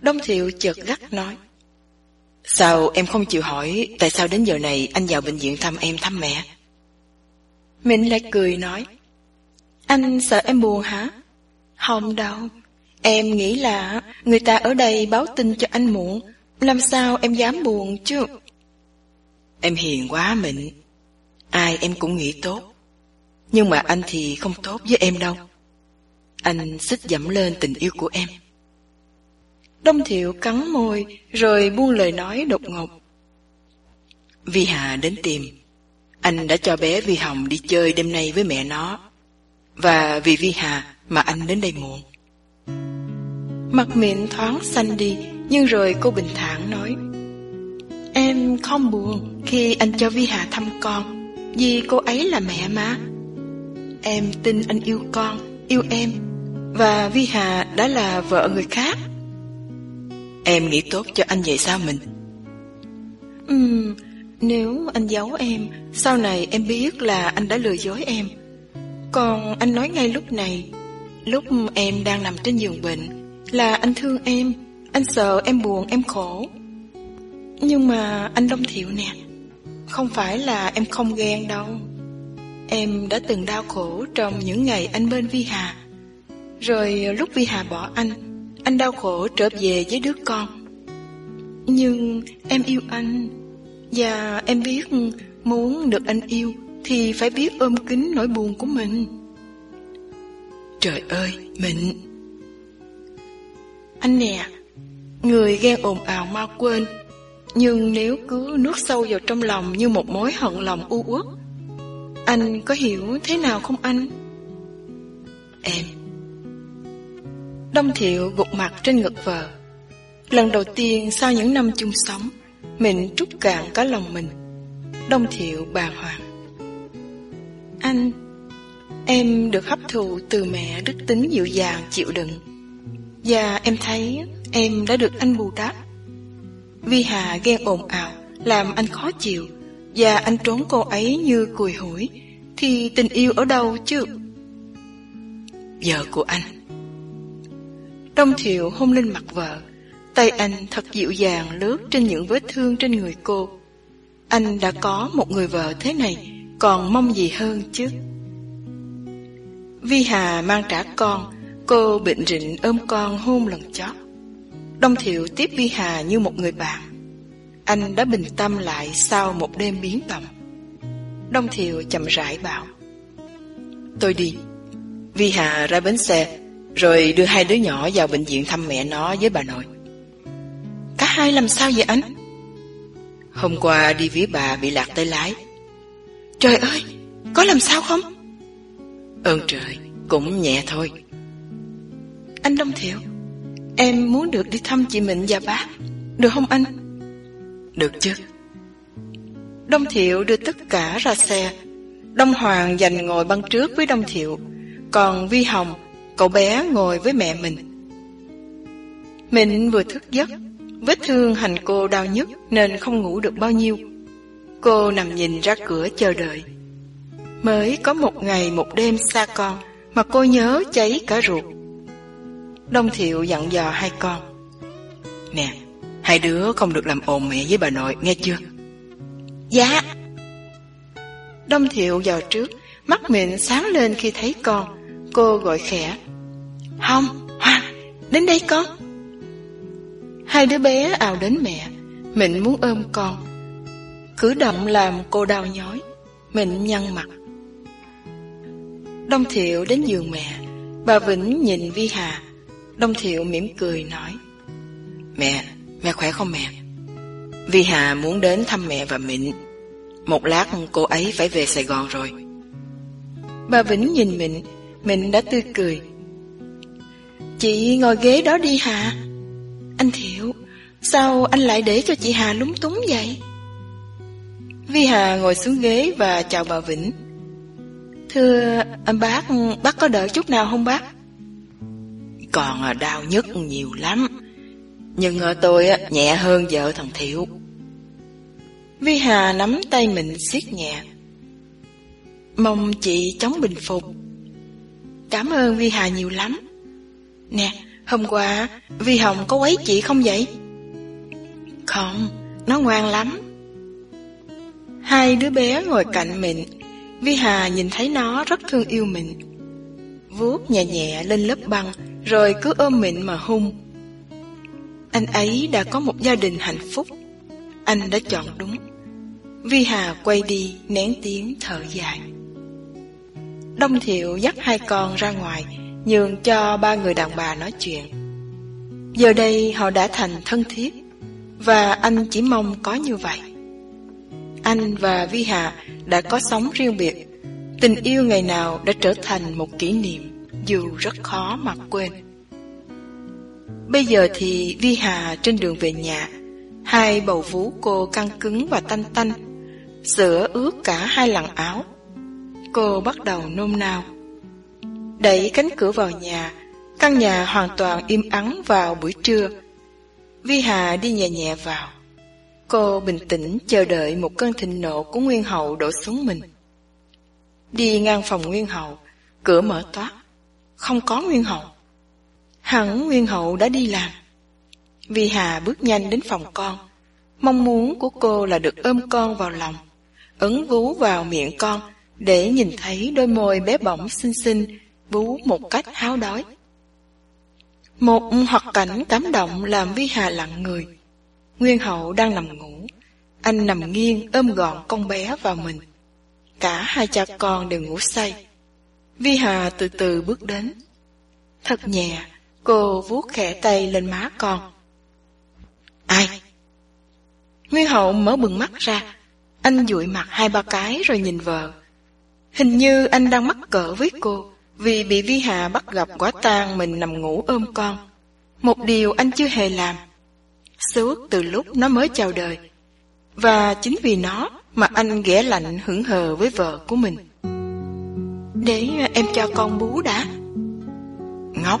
Đông Thiệu chợt gắt nói. Sao em không chịu hỏi tại sao đến giờ này anh vào bệnh viện thăm em thăm mẹ? Mình lại cười nói. Anh sợ em buồn hả? Không đâu. Em nghĩ là người ta ở đây báo tin cho anh muộn. Làm sao em dám buồn chứ? Em hiền quá Mịnh. Ai em cũng nghĩ tốt. Nhưng mà anh thì không tốt với em đâu. Anh xích dẫm lên tình yêu của em. Đông Thiệu cắn môi rồi buông lời nói đột ngột. Vi Hà đến tìm. Anh đã cho bé Vi Hồng đi chơi đêm nay với mẹ nó. Và vì Vi Hà mà anh đến đây muộn. Mặt miệng thoáng xanh đi, nhưng rồi cô bình thản nói. Em không buồn khi anh cho Vi Hà thăm con, vì cô ấy là mẹ mà. Em tin anh yêu con, yêu em, và Vi Hà đã là vợ người khác. Em nghĩ tốt cho anh vậy sao mình? Ừm, nếu anh giấu em, sau này em biết là anh đã lừa dối em. Còn anh nói ngay lúc này, lúc em đang nằm trên giường bệnh, là anh thương em, anh sợ em buồn, em khổ. Nhưng mà anh Đông Thiệu nè, không phải là em không ghen đâu. Em đã từng đau khổ trong những ngày anh bên Vi Hà. Rồi lúc Vi Hà bỏ anh, anh đau khổ trở về với đứa con. Nhưng em yêu anh, và em biết muốn được anh yêu thì phải biết ôm kính nỗi buồn của mình. Trời ơi, Mịnh! Anh nè, người ghen ồn ào mau quên, nhưng nếu cứ nuốt sâu vào trong lòng như một mối hận lòng u uất, anh có hiểu thế nào không anh? Em Đông Thiệu gục mặt trên ngực vợ. Lần đầu tiên sau những năm chung sống, Mình trút cạn cả lòng mình. Đông thiệu bàng hoàng. Anh, Em được hấp thụ từ mẹ đức tính dịu dàng, chịu đựng. Và em thấy em đã được anh bù đắp. Vi Hà ghen ồn ào, Làm anh khó chịu. Và anh trốn cô ấy như cùi hủi, Thì tình yêu ở đâu chứ? Vợ của anh. Đông Thiệu hôn lên mặt vợ. Tay anh thật dịu dàng lướt trên những vết thương trên người cô. Anh đã có một người vợ thế này, Còn mong gì hơn chứ? Vi Hà mang trả con, Cô bệnh rịnh ôm con hôn lần chót. Đông Thiệu tiếp Vi Hà như một người bạn. Anh đã bình tâm lại sau một đêm biến động. Đông Thiệu chậm rãi bảo, Tôi đi. Vi Hà ra bến xe. Rồi đưa hai đứa nhỏ vào bệnh viện thăm mẹ nó với bà nội Cả hai làm sao vậy anh? Hôm qua đi với bà bị lạc tay lái Trời ơi, có làm sao không? Ơn trời, cũng nhẹ thôi Anh Đông Thiệu Em muốn được đi thăm chị Mịnh và bác Được không anh? Được chứ Đông Thiệu đưa tất cả ra xe Đông Hoàng dành ngồi băng trước với Đông Thiệu Còn Vi Hồng Cậu bé ngồi với mẹ mình. Mình vừa thức giấc Vết thương hành cô đau nhức Nên không ngủ được bao nhiêu. Cô nằm nhìn ra cửa chờ đợi. Mới có một ngày một đêm xa con Mà cô nhớ cháy cả ruột. Đông Thiệu dặn dò hai con. Nè Hai đứa không được làm ồn mẹ với bà nội nghe chưa? Dạ. Đông Thiệu vào trước Mắt miệng sáng lên khi thấy con Cô gọi khẽ. Hồng, Hoàng, đến đây con. Hai đứa bé ào đến mẹ. Mình muốn ôm con. Cử động làm cô đau nhói. Mình nhăn mặt. Đông Thiệu đến giường mẹ. Bà Vĩnh nhìn Vi Hà. Đông Thiệu mỉm cười nói Mẹ, mẹ khỏe không mẹ? Vi Hà muốn đến thăm mẹ và Mịnh Một lát cô ấy phải về Sài Gòn rồi. Bà Vĩnh nhìn Mịnh mình đã tươi cười. Chị ngồi ghế đó đi Hà. Anh Thiệu Sao anh lại để cho chị Hà lúng túng vậy? Vi Hà ngồi xuống ghế và chào bà Vĩnh. Thưa anh bác, bác có đợi chút nào không bác? Còn à, đau nhức nhiều lắm. Nhưng à, tôi nhẹ hơn vợ thằng Thiệu. Vi Hà nắm tay mình siết nhẹ. Mong chị chống bình phục. Cảm ơn Vi Hà nhiều lắm. Nè, hôm qua Vi Hồng có quấy chị không vậy? Không, nó ngoan lắm. Hai đứa bé ngồi cạnh mình Vi Hà nhìn thấy nó rất thương yêu mình. Vuốt nhẹ nhẹ lên lớp băng Rồi cứ ôm mình mà hung Anh ấy đã có một gia đình hạnh phúc. Anh đã chọn đúng. Vi Hà quay đi nén tiếng thở dài. Đông Thiệu dắt hai con ra ngoài, Nhường cho ba người đàn bà nói chuyện. Giờ đây họ đã thành thân thiết, Và anh chỉ mong có như vậy. Anh và Vi Hà đã có sống riêng biệt. Tình yêu ngày nào đã trở thành một kỷ niệm Dù rất khó mà quên. Bây giờ thì Vi Hà trên đường về nhà, Hai bầu vú cô căng cứng và tanh tanh Sữa ướt cả hai lằn áo. Cô bắt đầu nôn nao. Đẩy cánh cửa vào nhà, Căn nhà hoàn toàn im ắng vào buổi trưa. Vi Hà đi nhẹ nhẹ vào. Cô bình tĩnh chờ đợi một cơn thịnh nộ của Nguyên Hậu đổ xuống mình. Đi ngang phòng Nguyên Hậu, Cửa mở toát. Không có Nguyên Hậu. Hẳn Nguyên Hậu đã đi làm. Vi Hà bước nhanh đến phòng con. Mong muốn của cô là được ôm con vào lòng, Ấn vú vào miệng con để nhìn thấy đôi môi bé bỏng xinh xinh, bú một cách háo đói. Một hoạt cảnh cảm động làm Vi Hà lặng người. Nguyên Hậu đang nằm ngủ. Anh nằm nghiêng ôm gọn con bé vào mình. Cả hai cha con đều ngủ say. Vi Hà từ từ bước đến. Thật nhẹ, Cô vuốt khẽ tay lên má con. Ai? Nguyên hậu mở bừng mắt ra. Anh dụi mặt hai ba cái rồi nhìn vợ. Hình như anh đang mắc cỡ với cô Vì bị Vi Hà bắt gặp quả tang mình nằm ngủ ôm con Một điều anh chưa hề làm Suốt từ lúc nó mới chào đời Và chính vì nó mà anh ghẻ lạnh hững hờ với vợ của mình. Để em cho con bú đã. Ngốc,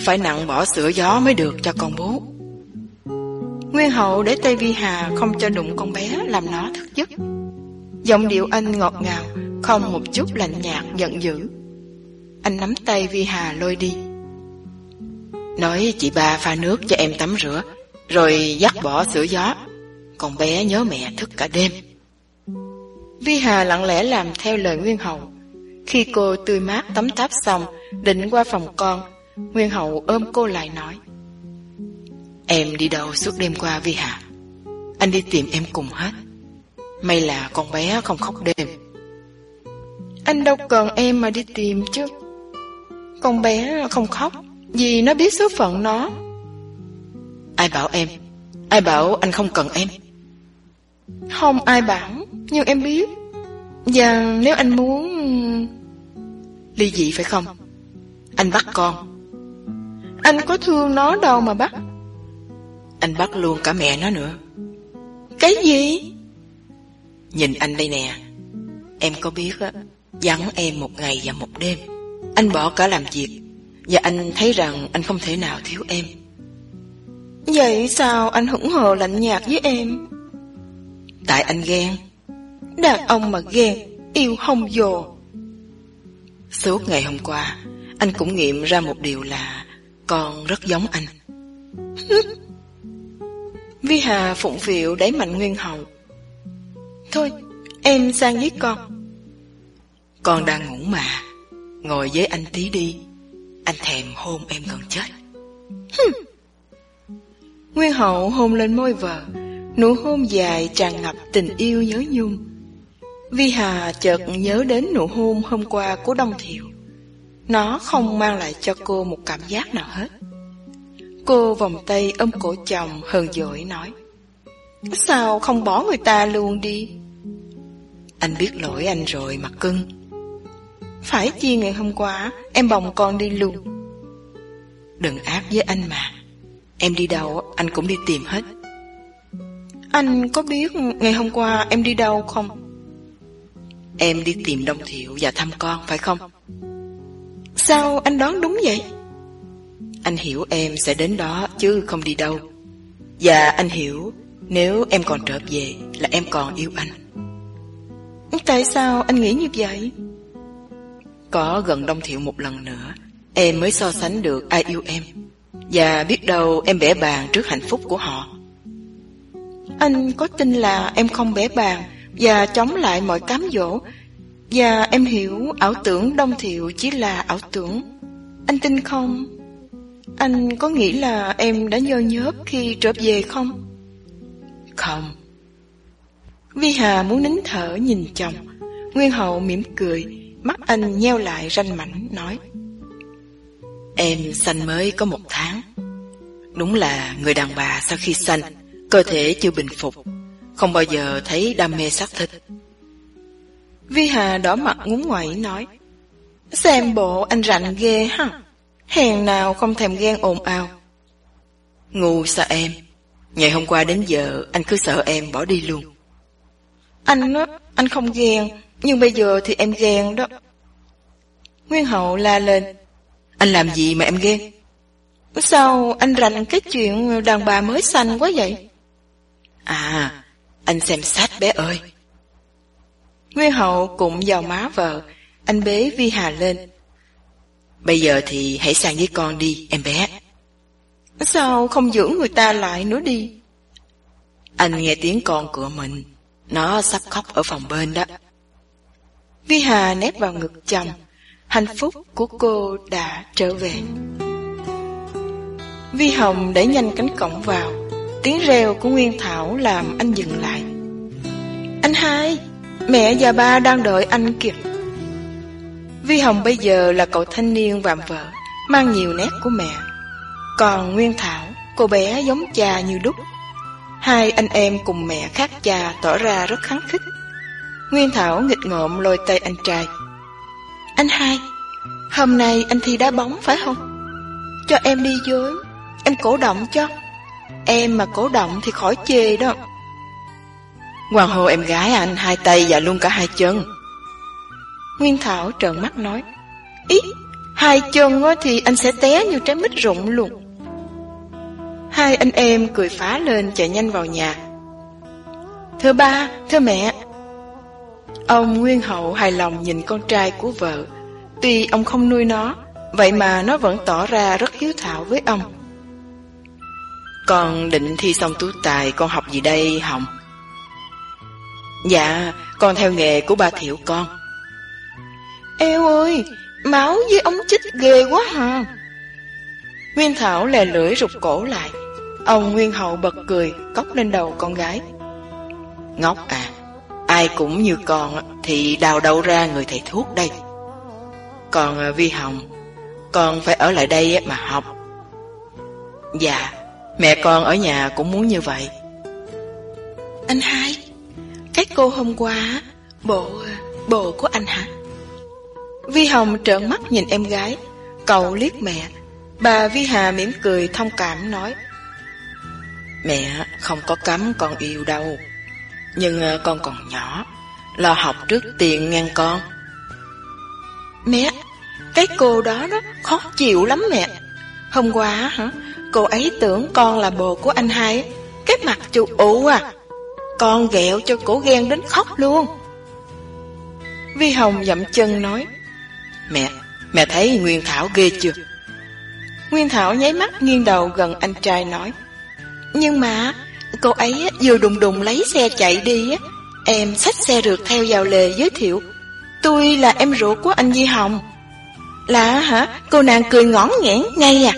phải nặng bỏ sữa gió mới được cho con bú. Nguyên hậu để tay Vi Hà không cho đụng con bé làm nó thức giấc. Giọng điệu anh ngọt ngào, không một chút lạnh nhạt giận dữ. Anh nắm tay Vi Hà lôi đi. Nói chị ba pha nước cho em tắm rửa, rồi dắt bỏ sữa gió. Còn bé nhớ mẹ thức cả đêm. Vi Hà lặng lẽ làm theo lời Nguyên Hậu. Khi cô tươi mát tắm táp xong, định qua phòng con, Nguyên Hậu ôm cô lại nói. Em đi đâu suốt đêm qua Vi Hà? Anh đi tìm em cùng hết. May là con bé không khóc đêm. Anh đâu cần em mà đi tìm chứ. Con bé không khóc, vì nó biết số phận nó. Ai bảo em? Ai bảo anh không cần em? Không ai bảo, nhưng em biết. Và nếu anh muốn... Ly dị phải không? Anh bắt con. Anh có thương nó đâu mà bắt. Anh bắt luôn cả mẹ nó nữa. Cái gì? Nhìn anh đây nè. Em có biết á, vắng em một ngày và một đêm. Anh bỏ cả làm việc, và anh thấy rằng anh không thể nào thiếu em. Vậy sao anh hững hờ lạnh nhạt với em? Tại anh ghen. Đàn ông mà ghen, yêu không dồ. Suốt ngày hôm qua, anh cũng nghiệm ra một điều là con rất giống anh. <laughs> Vi Hà phụng phịu đẩy mạnh Nguyên Hậu. Thôi, em sang với con. Con đang ngủ mà, ngồi với anh tí đi. Anh thèm hôn em gần chết. Nguyên Hậu hôn lên môi vợ, nụ hôn dài tràn ngập tình yêu nhớ nhung. Vi Hà chợt nhớ đến nụ hôn hôm qua của Đông Thiệu. Nó không mang lại cho cô một cảm giác nào hết. Cô vòng tay ôm cổ chồng hờn dỗi nói Sao không bỏ người ta luôn đi Anh biết lỗi anh rồi mà cưng Phải chi ngày hôm qua Em bồng con đi luôn Đừng ác với anh mà Em đi đâu anh cũng đi tìm hết Anh có biết ngày hôm qua em đi đâu không? Em đi tìm Đông Thiệu và thăm con phải không? Sao anh đoán đúng vậy? Anh hiểu em sẽ đến đó chứ không đi đâu Và anh hiểu nếu em còn trở về là em còn yêu anh Tại sao anh nghĩ như vậy? Có gần Đông Thiệu một lần nữa Em mới so sánh được ai yêu em Và biết đâu em bẻ bàn trước hạnh phúc của họ Anh có tin là em không bẻ bàn Và chống lại mọi cám dỗ Và em hiểu ảo tưởng Đông Thiệu chỉ là ảo tưởng Anh tin không? Anh có nghĩ là em đã nhơ nhớp khi trở về không? Không. Vi Hà muốn nín thở nhìn chồng. Nguyên Hậu mỉm cười, mắt anh nheo lại ranh mảnh, nói. Em sanh mới có một tháng. Đúng là người đàn bà sau khi sanh, cơ thể chưa bình phục, không bao giờ thấy đam mê xác thịt. Vi Hà đỏ mặt ngúng ngoẩy nói. Xem bộ anh rạnh ghê ha. Hèn nào không thèm ghen ồn ào Ngu sao em Ngày hôm qua đến giờ Anh cứ sợ em bỏ đi luôn Anh á, anh không ghen nhưng bây giờ thì em ghen đó Nguyên hậu la lên Anh làm gì mà em ghen Sao anh rành cái chuyện đàn bà mới sanh quá vậy À Anh xem sách bé ơi Nguyên hậu cũng vào má vợ Anh bế Vi Hà lên Bây giờ thì hãy sang với con đi, em bé. Sao không giữ người ta lại nữa đi? Anh nghe tiếng con của mình. Nó sắp khóc ở phòng bên đó. Vi Hà nép vào ngực chồng. Hạnh phúc của cô đã trở về. Vi Hồng đẩy nhanh cánh cổng vào. Tiếng reo của Nguyên Thảo làm anh dừng lại. Anh hai, mẹ và ba đang đợi anh kìa. Vi Hồng bây giờ là cậu thanh niên vạm vỡ, mang nhiều nét của mẹ. Còn Nguyên Thảo, cô bé giống cha như đúc. Hai anh em cùng mẹ khác cha tỏ ra rất kháng khích. Nguyên Thảo nghịch ngợm lôi tay anh trai. Anh hai, hôm nay anh thi đá bóng phải không? Cho em đi với, em cổ động cho. Em mà cổ động thì khỏi chê đó. Hoàng hô em gái anh hai tay và luôn cả hai chân. Nguyên Thảo trợn mắt nói, Ý, hai chân thì anh sẽ té như trái mít rụng luôn. Hai anh em cười phá lên chạy nhanh vào nhà. Thưa ba, thưa mẹ. Ông Nguyên Hậu hài lòng nhìn con trai của vợ. Tuy ông không nuôi nó, vậy mà nó vẫn tỏ ra rất hiếu thảo với ông. Con định thi xong tú tài con học gì đây Hồng? Dạ, con theo nghề của ba Thiệu con. Eo ơi, máu với ống chích ghê quá hả? Nguyên Thảo lè lưỡi rụt cổ lại. Ông Nguyên Hậu bật cười, cốc lên đầu con gái. Ngốc à, ai cũng như con thì đào đâu ra người thầy thuốc đây. Còn à, Vi Hồng, con phải ở lại đây mà học. Dạ, mẹ con ở nhà cũng muốn như vậy. Anh hai, cái cô hôm qua, bộ, bộ của anh hả? Vi Hồng trợn mắt nhìn em gái, cậu liếc mẹ. Bà Vi Hà mỉm cười thông cảm nói. Mẹ không có cấm con yêu đâu, nhưng ờ, con còn nhỏ, lo học trước tiền ngang con. Mẹ, cái cô đó đó khó chịu lắm mẹ. Hôm qua hả, cô ấy tưởng con là bồ của anh hai, cái mặt chu ụ à. Con ghẹo cho cổ ghen đến khóc luôn. Vi Hồng dậm chân nói, Mẹ, mẹ thấy Nguyên Thảo ghê chưa? Nguyên Thảo nháy mắt nghiêng đầu gần anh trai nói, Nhưng mà, cô ấy vừa đùng đùng lấy xe chạy đi á, em xách xe rượt theo vào lề giới thiệu, tôi là em ruột của anh Di Hồng. Là hả? Cô nàng cười ngõn nghẽn ngay à?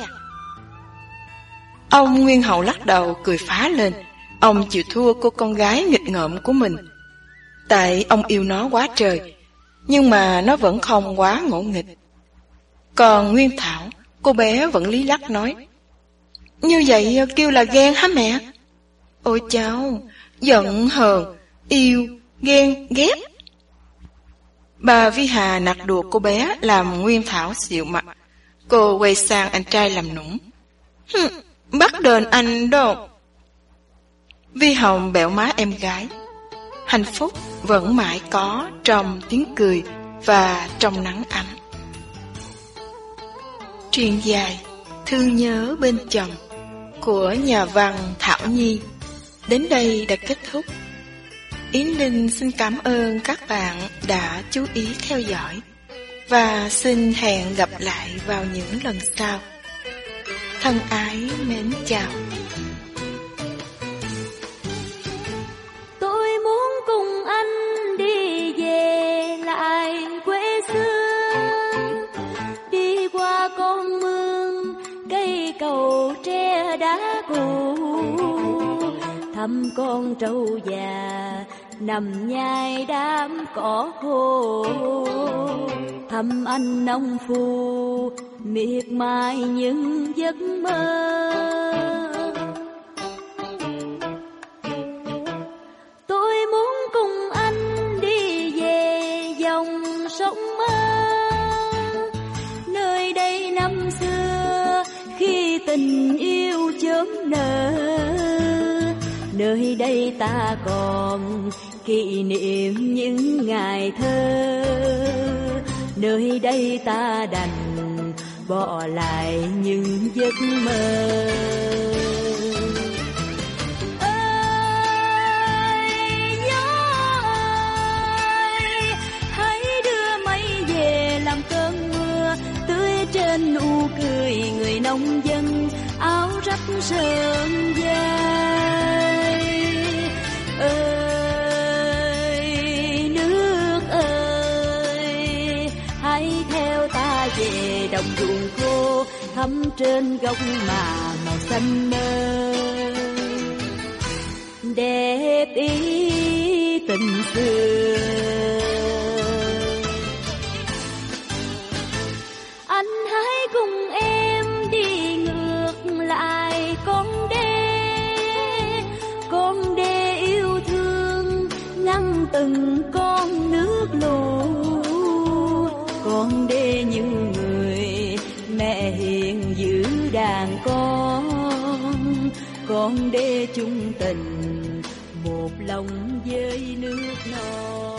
Ông Nguyên Hậu lắc đầu cười phá lên. Ông chịu thua cô con gái nghịch ngợm của mình. Tại ông yêu nó quá trời, nhưng mà nó vẫn không quá ngỗ nghịch. Còn Nguyên Thảo, cô bé vẫn lý lắc nói. Như vậy kêu là ghen hả mẹ? Ôi cháu, giận hờn, yêu, ghen, ghét. Bà Vi Hà nạt đùa cô bé làm Nguyên Thảo xịu mặt. Cô quay sang anh trai làm nũng. Bắt đền anh đâu. Vi Hồng bẹo má em gái. Hạnh phúc vẫn mãi có trong tiếng cười và trong nắng ấm. Truyền dài, thương nhớ bên chồng của nhà văn Thảo Nhi đến đây đã kết thúc. Yến Linh xin cảm ơn các bạn đã chú ý theo dõi và xin hẹn gặp lại vào những lần sau. Thân ái mến chào. Tôi muốn cùng anh đi về lại quê xưa Đi qua con mương, cây cầu tre đá cũ Thăm con trâu già, nằm nhai đám cỏ khô. Thăm anh nông phu, miệt mài những giấc mơ. Tôi muốn cùng anh đi về dòng sông mơ. Nơi đây năm xưa, khi tình yêu chớm nở nơi đây ta còn kỷ niệm những ngày thơ. Nơi đây ta đành bỏ lại những giấc mơ. Ơi gió ơi, hãy đưa mây về làm cơn mưa. Tưới trên nụ cười người nông dân, áo rách sơn dài thắm trên gốc mà màu xanh mơ. Đẹp ý tình xưa. Anh hãy cùng em đi ngược lại con đê. Con đê yêu thương ngăn từng con nước lùi đàn con con đê chung tình một lòng với nước non.